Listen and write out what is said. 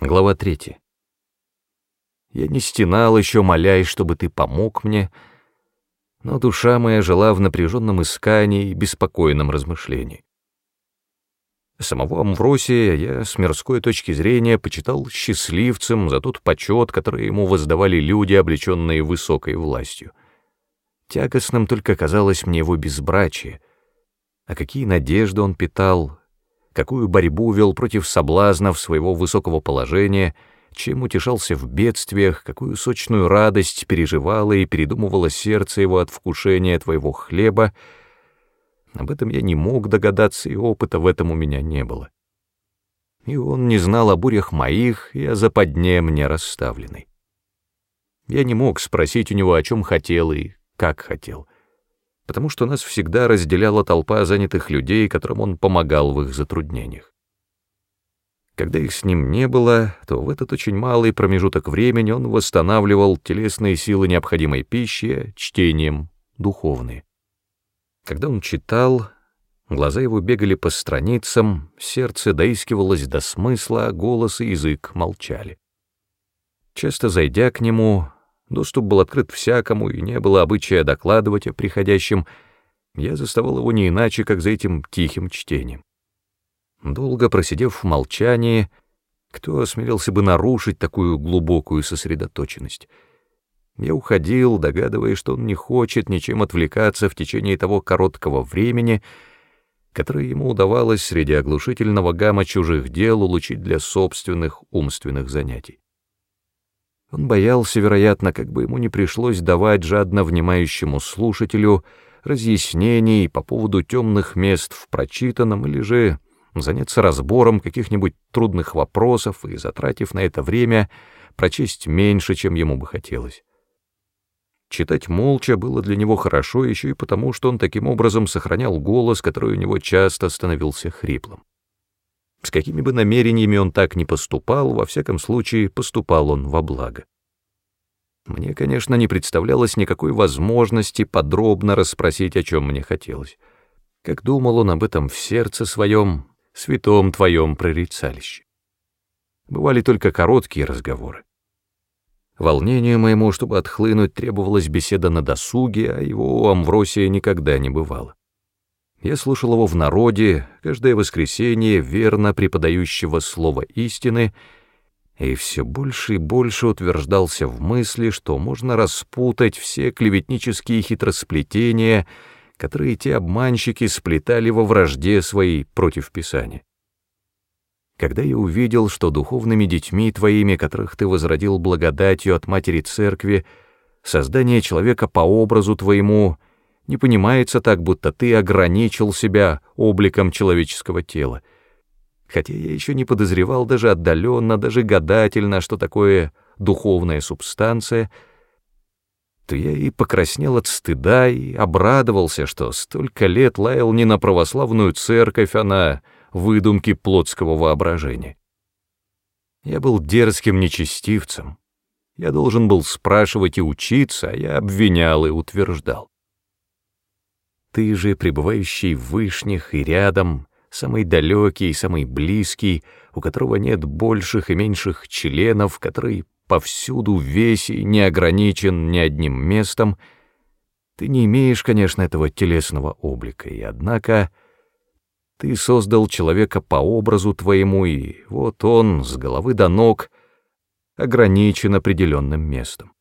Глава 3. Я не стенал еще, молясь, чтобы ты помог мне, но душа моя жила в напряженном искании и беспокойном размышлении. Самого Амвросия я с мирской точки зрения почитал счастливцем за тот почет, который ему воздавали люди, облеченные высокой властью. Тягостным только казалось мне его безбрачие, а какие надежды он питал, какую борьбу вел против соблазнов своего высокого положения, чем утешался в бедствиях, какую сочную радость переживало и передумывало сердце его от вкушения твоего хлеба, об этом я не мог догадаться, и опыта в этом у меня не было. И он не знал о бурях моих и о западне мне расставленной. Я не мог спросить у него, о чем хотел и как хотел — потому что нас всегда разделяла толпа занятых людей, которым он помогал в их затруднениях. Когда их с ним не было, то в этот очень малый промежуток времени он восстанавливал телесные силы необходимой пищи чтением духовные. Когда он читал, глаза его бегали по страницам, сердце доискивалось до смысла, голос и язык молчали. Часто зайдя к нему, Доступ был открыт всякому, и не было обычая докладывать о приходящем. Я заставал его не иначе, как за этим тихим чтением. Долго просидев в молчании, кто осмелился бы нарушить такую глубокую сосредоточенность? Я уходил, догадываясь, что он не хочет ничем отвлекаться в течение того короткого времени, которое ему удавалось среди оглушительного гамма чужих дел улучить для собственных умственных занятий. Он боялся, вероятно, как бы ему не пришлось давать жадно внимающему слушателю разъяснений по поводу темных мест в прочитанном или же заняться разбором каких-нибудь трудных вопросов и, затратив на это время, прочесть меньше, чем ему бы хотелось. Читать молча было для него хорошо еще и потому, что он таким образом сохранял голос, который у него часто становился хриплым. С какими бы намерениями он так ни поступал, во всяком случае, поступал он во благо. Мне, конечно, не представлялось никакой возможности подробно расспросить, о чем мне хотелось. Как думал он об этом в сердце своем, святом твоем прорицалище. Бывали только короткие разговоры. Волнению моему, чтобы отхлынуть, требовалась беседа на досуге, а его у Амвросия никогда не бывало. Я слушал его в народе, каждое воскресенье, верно преподающего слово истины, и все больше и больше утверждался в мысли, что можно распутать все клеветнические хитросплетения, которые те обманщики сплетали во вражде своей против Писания. Когда я увидел, что духовными детьми твоими, которых ты возродил благодатью от Матери Церкви, создание человека по образу твоему — не понимается так, будто ты ограничил себя обликом человеческого тела. Хотя я еще не подозревал даже отдаленно, даже гадательно, что такое духовная субстанция, то я и покраснел от стыда и обрадовался, что столько лет лаял не на православную церковь, а на выдумки плотского воображения. Я был дерзким нечестивцем. Я должен был спрашивать и учиться, а я обвинял и утверждал. Ты же, пребывающий в вышних и рядом, самый далекий и самый близкий, у которого нет больших и меньших членов, который повсюду весь и не ограничен ни одним местом, ты не имеешь, конечно, этого телесного облика, и однако ты создал человека по образу твоему, и вот он с головы до ног ограничен определенным местом.